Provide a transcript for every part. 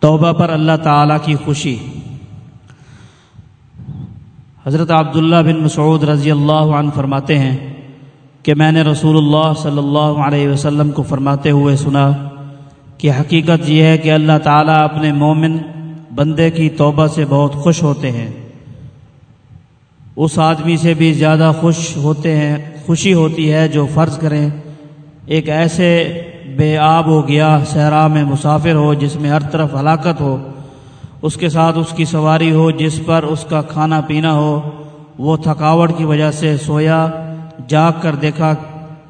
توبہ پر اللہ تعالیٰ کی خوشی۔ حضرت عبداللہ بن مسعود رضی اللہ عنہ فرماتے ہیں کہ میں نے رسول اللہ صلی اللہ علیہ وسلم کو فرماتے ہوئے سنا کہ حقیقت یہ ہے کہ اللہ تعالیٰ اپنے مومن بندے کی توبہ سے بہت خوش ہوتے ہیں۔ اس آدمی سے بھی زیادہ خوش ہوتے ہیں، خوشی ہوتی ہے جو فرض کریں، ایک ایسے بے آب ہو گیا صحرا میں مسافر ہو، جس میں ہر طرف ہلاکت ہو، اس کے ساتھ اس کی سواری ہو، جس پر اس کا کھانا پینا ہو، وہ تھکاوٹ کی وجہ سے سویا، جاگ کر دیکھا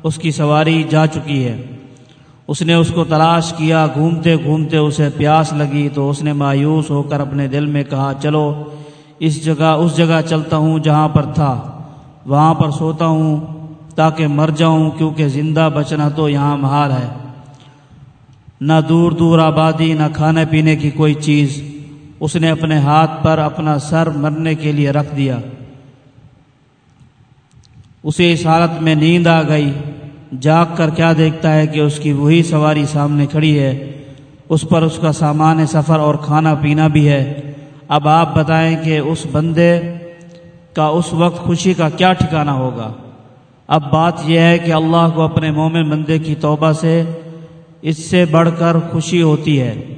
اس کی سواری جا چکی ہے۔ اس نے اس کو تلاش کیا، گھومتے گھومتے اسے پیاس لگی تو اس نے مایوس ہو کر اپنے دل میں کہا، چلو، اس جگہ اس جگہ چلتا ہوں جہاں پر تھا۔ وہاں پر سوتا ہوں تاکہ مر جاؤں، کیونکہ زندہ بچنا تو یہاں محال ہے۔ نہ دور دور آبادی، نہ کھانے پینے کی کوئی چیز۔ اس نے اپنے ہاتھ پر اپنا سر مرنے کے لیے رکھ دیا۔ اسے اس حالت میں نیند آ گئی۔ جاگ کر کیا دیکھتا ہے کہ اس کی وہی سواری سامنے کھڑی ہے۔ اس پر اس کا سامان سفر اور کھانا پینا بھی ہے۔ اب آپ بتائیں کہ اس بندے کا اس وقت خوشی کا کیا ٹھکانہ ہوگا۔ اب بات یہ ہے کہ اللہ کو اپنے مومن بندے کی توبہ سے اس سے بڑھ کر خوشی ہوتی ہے،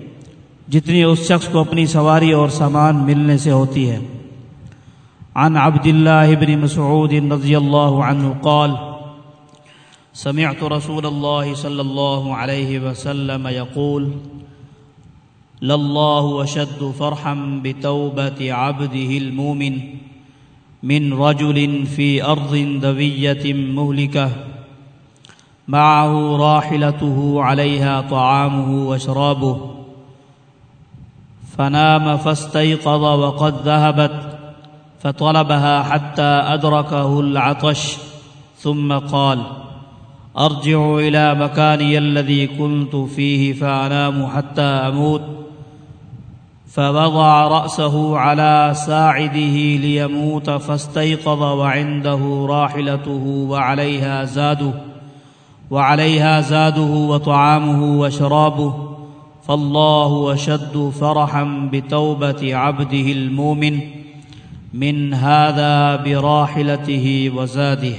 جتنی اس شخص کو اپنی سواری اور سامان ملنے سے ہوتی ہے۔ عن عبد الله بن مسعود رضي الله عنه قال، سمعت رسول الله صلى الله عليه وسلم يقول لله أشد فرحا بتوبة عبده المؤمن من رجل في أرض دوية مهلكة معه راحلته عليها طعامه وشرابه. فنام فاستيقظ وقد ذهبت فطلبها حتى أدركه العطش ثم قال أرجع إلى مكاني الذي كنت فيه فأنام حتى أموت. فوضع رأسه على ساعده ليموت فاستيقظ وعنده راحلته وعليها زاده. وعليها زاده وطعامه وشرابه فالله أشد فرحا بتوبة عبده المؤمن من هذا براحلته وزاده.